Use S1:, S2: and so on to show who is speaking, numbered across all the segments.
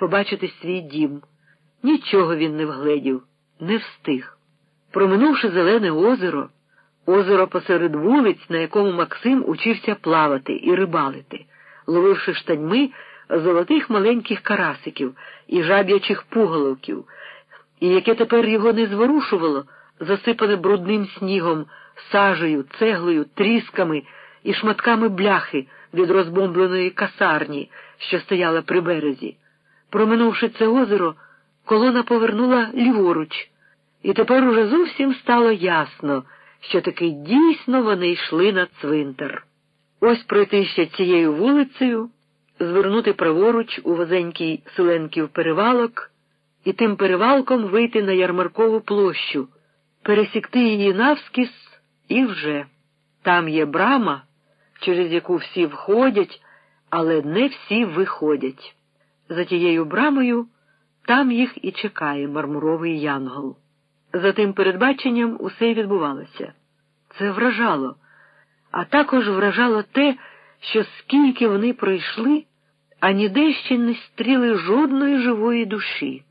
S1: побачити свій дім. Нічого він не вгледів, не встиг. Проминувши зелене озеро, озеро посеред вулиць, на якому Максим учився плавати і рибалити, ловивши штаньми золотих маленьких карасиків і жаб'ячих пуголовків, і яке тепер його не зворушувало, засипане брудним снігом, сажею, цеглою, трісками і шматками бляхи від розбомбленої касарні, що стояла при березі. Проминувши це озеро, колона повернула ліворуч, і тепер уже зовсім стало ясно, що таки дійсно вони йшли на цвинтар. Ось пройти ще цією вулицею, звернути праворуч у возенький Селенків перевалок і тим перевалком вийти на ярмаркову площу, пересікти її навскіз і вже. Там є брама, через яку всі входять, але не всі виходять. За тією брамою там їх і чекає мармуровий янгол. За тим передбаченням усе й відбувалося. Це вражало, а також вражало те, що скільки вони пройшли, а ніде ще не стріли жодної живої душі,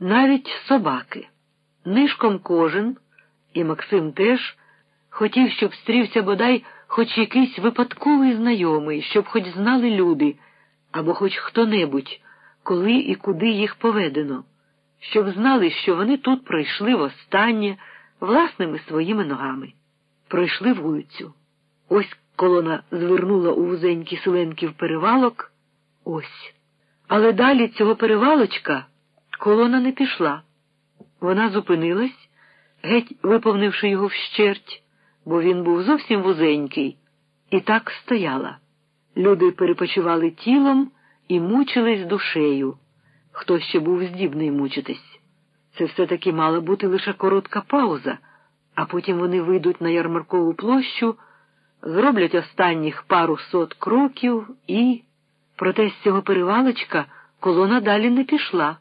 S1: навіть собаки. Нишком кожен, і Максим теж, хотів, щоб стрівся бодай хоч якийсь випадковий знайомий, щоб хоч знали люди, або хоч хто-небудь, коли і куди їх поведено, щоб знали, що вони тут пройшли востаннє власними своїми ногами. Пройшли вулицю. Ось колона звернула у вузенький селенків перевалок. Ось. Але далі цього перевалочка колона не пішла. Вона зупинилась, геть виповнивши його вщерть, бо він був зовсім вузенький, і так стояла. Люди перепочивали тілом і мучились душею. Хто ще був здібний мучитись. Це все-таки мала бути лише коротка пауза, а потім вони вийдуть на ярмаркову площу, зроблять останніх пару сот кроків і. Проте з цього перевалочка колона далі не пішла.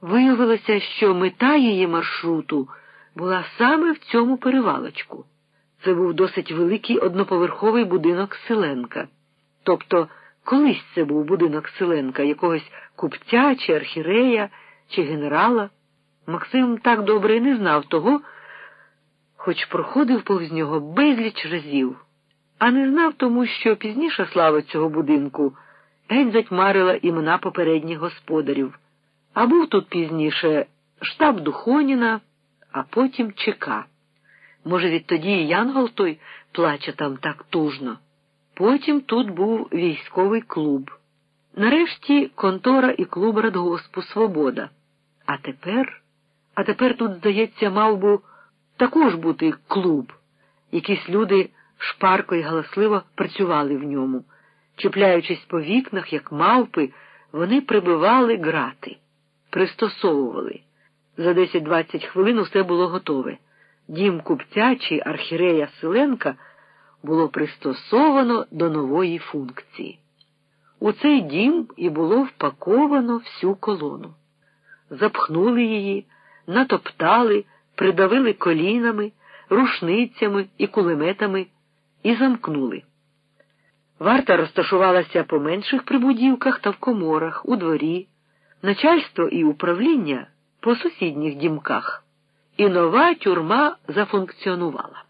S1: Виявилося, що мета її маршруту була саме в цьому перевалочку. Це був досить великий одноповерховий будинок Селенка. Тобто, колись це був будинок Селенка, якогось купця чи архірея, чи генерала. Максим так добре і не знав того, хоч проходив повз нього безліч разів, а не знав тому, що пізніша слава цього будинку геть затьмарила імена попередніх господарів. А був тут пізніше штаб Духоніна, а потім ЧК. Може, відтоді і Янгол той плаче там так тужно. Потім тут був військовий клуб. Нарешті контора і клуб радгоспу Свобода. А тепер, а тепер тут, здається, мав би також бути клуб. Якісь люди шпарко і галасливо працювали в ньому. Чіпляючись по вікнах, як мавпи, вони прибивали грати, пристосовували. За 10-20 хвилин усе було готове. Дім купця чи архірея Селенка було пристосовано до нової функції. У цей дім і було впаковано всю колону. Запхнули її, натоптали, придавили колінами, рушницями і кулеметами і замкнули. Варта розташувалася по менших прибудівках та в коморах, у дворі, начальство і управління по сусідніх дімках. І нова тюрма зафункціонувала.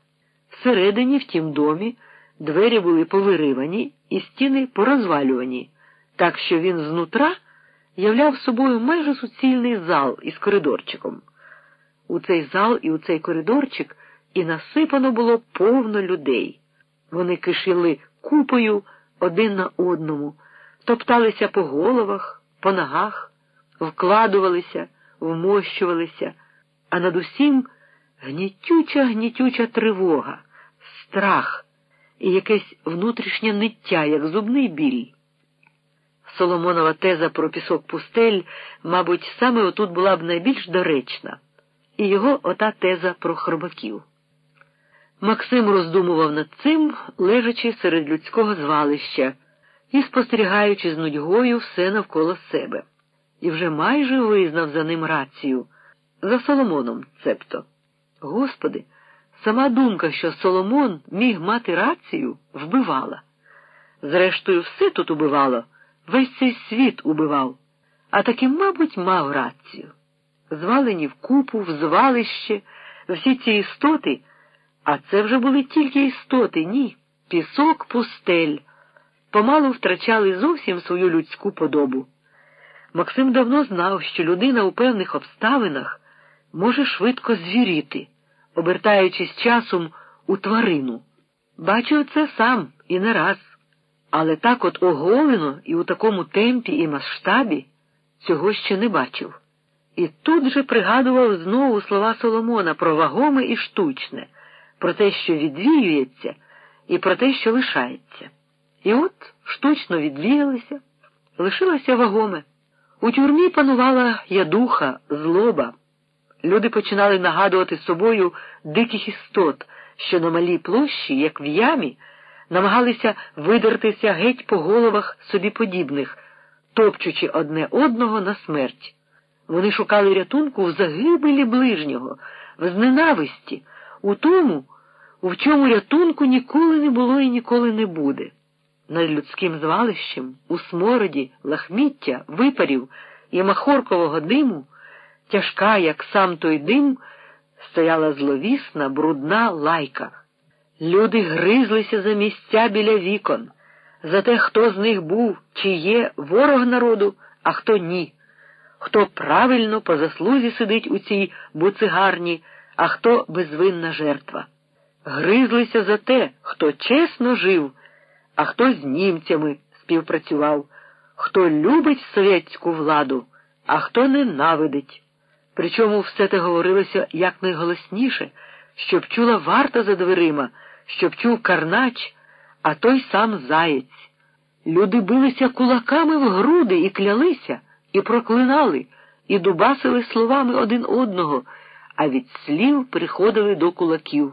S1: Всередині, в тім домі, двері були повиривані і стіни порозвалювані, так що він знутра являв собою майже суцільний зал із коридорчиком. У цей зал і у цей коридорчик і насипано було повно людей. Вони кишили купою один на одному, топталися по головах, по ногах, вкладувалися, вмощувалися, а над усім гнітюча, гнітюча тривога, страх і якесь внутрішнє ниття, як зубний біль. Соломонова теза про пісок пустель, мабуть, саме отут була б найбільш доречна, і його ота теза про хробаків. Максим роздумував над цим, лежачи серед людського звалища і спостерігаючи з нудьгою все навколо себе, і вже майже визнав за ним рацію, за Соломоном, цебто. Господи, сама думка, що Соломон міг мати рацію, вбивала. Зрештою, все тут убивало, весь цей світ убивав. А таки, мабуть, мав рацію. Звалені в купу, в звалище, всі ці істоти, а це вже були тільки істоти, ні, пісок, пустель, помалу втрачали зовсім свою людську подобу. Максим давно знав, що людина у певних обставинах може швидко звіріти, обертаючись часом у тварину. Бачив це сам і не раз. Але так от оголено і у такому темпі і масштабі цього ще не бачив. І тут же пригадував знову слова Соломона про вагоме і штучне, про те, що відвіюється, і про те, що лишається. І от штучно відвіялися, лишилося вагоме. У тюрмі панувала ядуха, злоба. Люди починали нагадувати собою диких істот, що на малій площі, як в ямі, намагалися видертися геть по головах собі подібних, топчучи одне одного на смерть. Вони шукали рятунку в загибелі ближнього, в зненависті, у тому, в чому рятунку ніколи не було і ніколи не буде. Над людським звалищем, у смороді, лахміття, випарів і махоркового диму, тяжка, як сам той дим, стояла зловісна, брудна лайка. Люди гризлися за місця біля вікон, за те, хто з них був, чи є ворог народу, а хто ні, хто правильно по заслузі сидить у цій буцигарні, а хто безвинна жертва. Гризлися за те, хто чесно жив, а хто з німцями співпрацював, хто любить совєтську владу, а хто ненавидить. Причому все те говорилося якнайголосніше, щоб чула варта за дверима щоб чув Карнач, а той сам заєць. Люди билися кулаками в груди і клялися, і проклинали, і дубасили словами один одного, а від слів приходили до кулаків.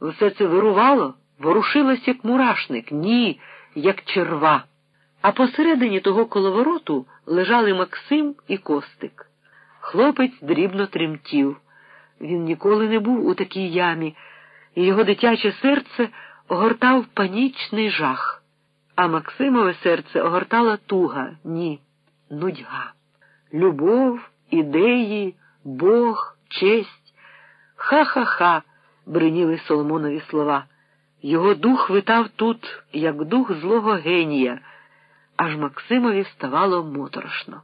S1: Все це вирувало, ворушилось, як мурашник, ні, як черва. А посередині того коловороту лежали Максим і Костик. Хлопець дрібно тремтів. Він ніколи не був у такій ямі і його дитяче серце огортав панічний жах, а Максимове серце огортала туга, ні, нудьга. Любов, ідеї, Бог, честь. Ха-ха-ха, бриніли Соломонові слова. Його дух витав тут, як дух злого генія, аж Максимові ставало моторошно.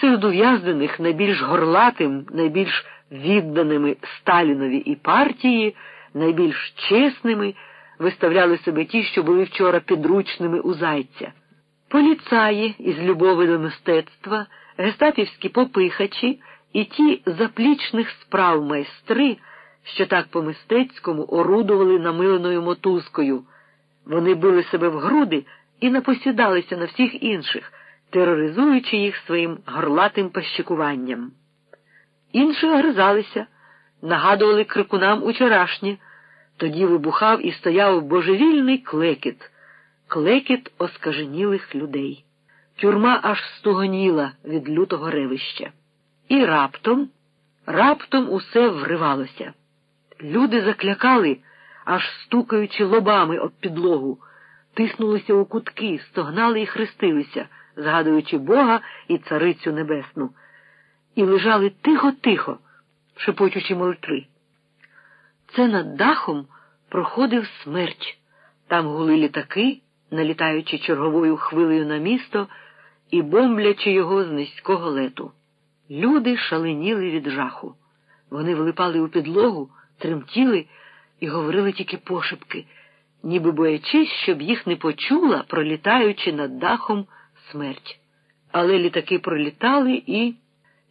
S1: Серед ув'язнених найбільш горлатим, найбільш відданими Сталінові і партії найбільш чесними виставляли себе ті, що були вчора підручними у зайця. Поліцаї із любови до мистецтва, гестапівські попихачі і ті заплічних справ майстри, що так по мистецькому орудували намиленою мотузкою. Вони били себе в груди і напосідалися на всіх інших, тероризуючи їх своїм горлатим пащикуванням. Інші огризалися нагадували крикунам учорашнє. Тоді вибухав і стояв божевільний клекіт, клекіт оскаженілих людей. Тюрма аж стугоніла від лютого ревища. І раптом, раптом усе вривалося. Люди заклякали, аж стукаючи лобами об підлогу, тиснулися у кутки, стогнали і хрестилися, згадуючи Бога і Царицю Небесну, і лежали тихо-тихо шепочучи молитви. Це над дахом проходив смерч. Там гули літаки, налітаючи черговою хвилею на місто і бомблячи його з низького лету. Люди шаленіли від жаху. Вони влипали у підлогу, тремтіли і говорили тільки пошепки, ніби боячись, щоб їх не почула, пролітаючи над дахом смерть. Але літаки пролітали і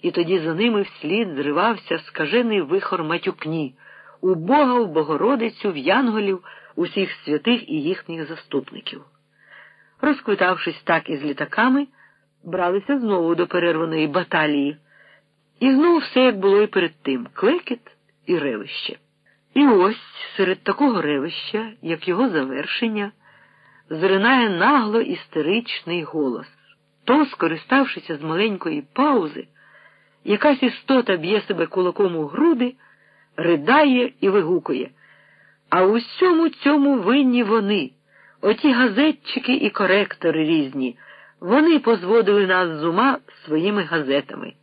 S1: і тоді за ними вслід зривався скажений вихор матюкні, у Бога, в Богородицю, в Янголів, усіх святих і їхніх заступників. Розквитавшись так із літаками, бралися знову до перерваної баталії. І знову все як було і перед тим клекіт і ревище. І ось серед такого ревища, як його завершення, зринає нагло істеричний голос. То, скориставшися з маленької паузи, Якась істота б'є себе кулаком у груди, ридає і вигукує. А у всьому цьому винні вони, оті газетчики і коректори різні, Вони позводили нас з ума своїми газетами.